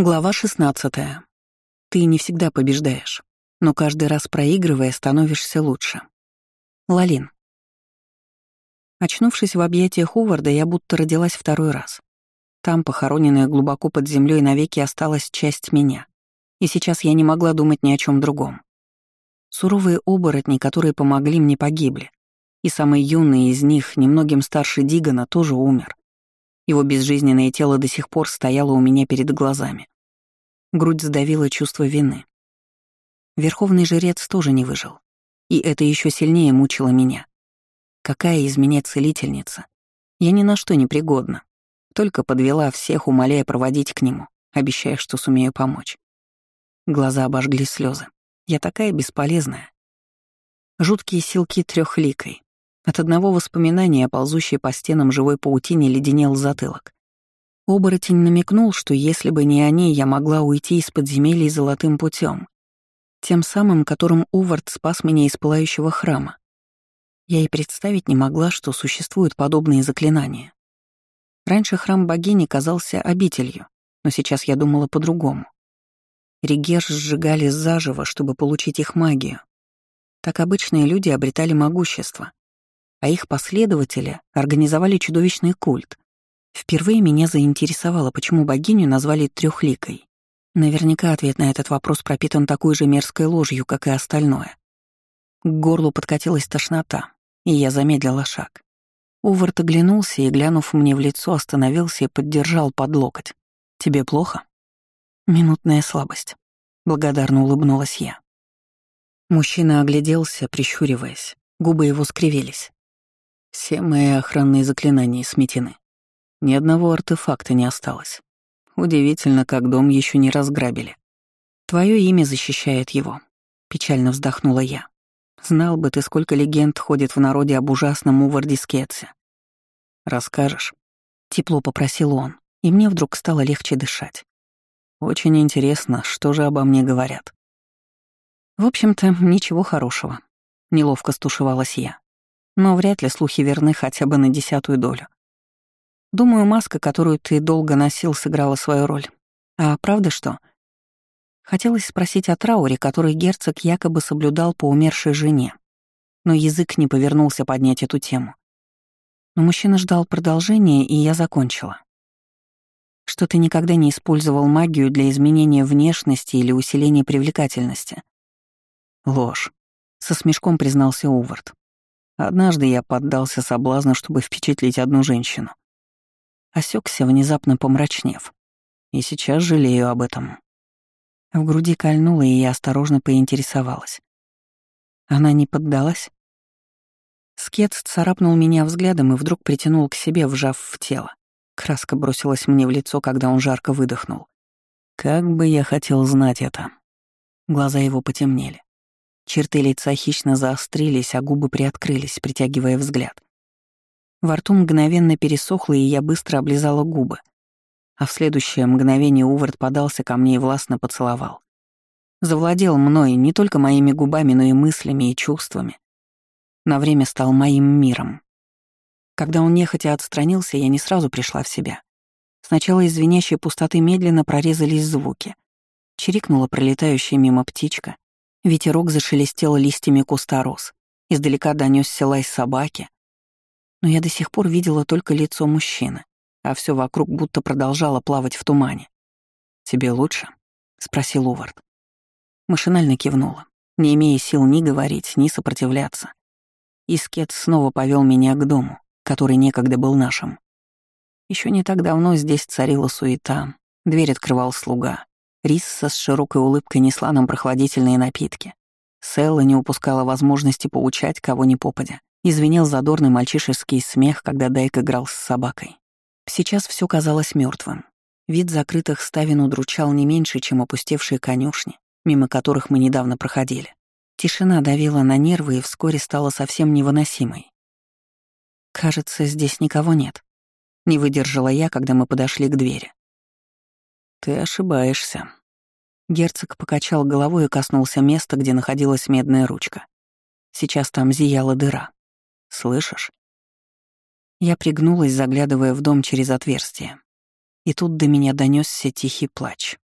Глава 16. Ты не всегда побеждаешь, но каждый раз проигрывая, становишься лучше. Лалин. Очнувшись в объятиях Хуварда, я будто родилась второй раз. Там, похороненная глубоко под землей, навеки осталась часть меня. И сейчас я не могла думать ни о чем другом. Суровые оборотни, которые помогли мне, погибли. И самый юный из них, немногим старше Дигана, тоже умер. Его безжизненное тело до сих пор стояло у меня перед глазами. Грудь сдавила чувство вины. Верховный жрец тоже не выжил. И это еще сильнее мучило меня. Какая из меня целительница? Я ни на что не пригодна. Только подвела всех, умоляя проводить к нему, обещая, что сумею помочь. Глаза обожгли слезы. Я такая бесполезная. Жуткие силки трехликой, от одного воспоминания, ползущей по стенам живой паутине, леденел затылок. Оборотень намекнул, что если бы не они, я могла уйти из подземелья золотым путем, тем самым, которым Увард спас меня из пылающего храма. Я и представить не могла, что существуют подобные заклинания. Раньше храм богини казался обителью, но сейчас я думала по-другому. Ригеш сжигали заживо, чтобы получить их магию. Так обычные люди обретали могущество а их последователи организовали чудовищный культ. Впервые меня заинтересовало, почему богиню назвали трехликой. Наверняка ответ на этот вопрос пропитан такой же мерзкой ложью, как и остальное. К горлу подкатилась тошнота, и я замедлила шаг. Увард оглянулся и, глянув мне в лицо, остановился и поддержал под локоть. «Тебе плохо?» «Минутная слабость», — благодарно улыбнулась я. Мужчина огляделся, прищуриваясь. Губы его скривились. Все мои охранные заклинания сметены. Ни одного артефакта не осталось. Удивительно, как дом еще не разграбили. Твое имя защищает его. Печально вздохнула я. Знал бы ты, сколько легенд ходит в народе об ужасном Уварде. Расскажешь? Тепло попросил он, и мне вдруг стало легче дышать. Очень интересно, что же обо мне говорят. В общем-то, ничего хорошего. Неловко стушевалась я но вряд ли слухи верны хотя бы на десятую долю. Думаю, маска, которую ты долго носил, сыграла свою роль. А правда что? Хотелось спросить о трауре, который герцог якобы соблюдал по умершей жене, но язык не повернулся поднять эту тему. Но мужчина ждал продолжения, и я закончила. Что ты никогда не использовал магию для изменения внешности или усиления привлекательности. Ложь. Со смешком признался Увард. Однажды я поддался соблазну, чтобы впечатлить одну женщину. Осекся, внезапно помрачнев. И сейчас жалею об этом. В груди кольнуло, и я осторожно поинтересовалась. Она не поддалась? Скетс царапнул меня взглядом и вдруг притянул к себе, вжав в тело. Краска бросилась мне в лицо, когда он жарко выдохнул. Как бы я хотел знать это. Глаза его потемнели. Черты лица хищно заострились, а губы приоткрылись, притягивая взгляд. Во рту мгновенно пересохло, и я быстро облизала губы. А в следующее мгновение Увард подался ко мне и властно поцеловал. Завладел мной не только моими губами, но и мыслями и чувствами. На время стал моим миром. Когда он нехотя отстранился, я не сразу пришла в себя. Сначала из звенящей пустоты медленно прорезались звуки. Чирикнула пролетающая мимо птичка, Ветерок зашелестел листьями куста роз. Издалека донесся лай собаки. Но я до сих пор видела только лицо мужчины, а все вокруг будто продолжало плавать в тумане. «Тебе лучше?» — спросил Увард. Машинально кивнула, не имея сил ни говорить, ни сопротивляться. Искет снова повел меня к дому, который некогда был нашим. Еще не так давно здесь царила суета, дверь открывал слуга, Рисса с широкой улыбкой несла нам прохладительные напитки. Селла не упускала возможности поучать кого ни попадя. Извинил задорный мальчишеский смех, когда Дайк играл с собакой. Сейчас все казалось мертвым. Вид закрытых ставен удручал не меньше, чем опустевшие конюшни, мимо которых мы недавно проходили. Тишина давила на нервы и вскоре стала совсем невыносимой. «Кажется, здесь никого нет», — не выдержала я, когда мы подошли к двери. «Ты ошибаешься». Герцог покачал головой и коснулся места, где находилась медная ручка. Сейчас там зияла дыра. «Слышишь?» Я пригнулась, заглядывая в дом через отверстие. И тут до меня донесся тихий плач.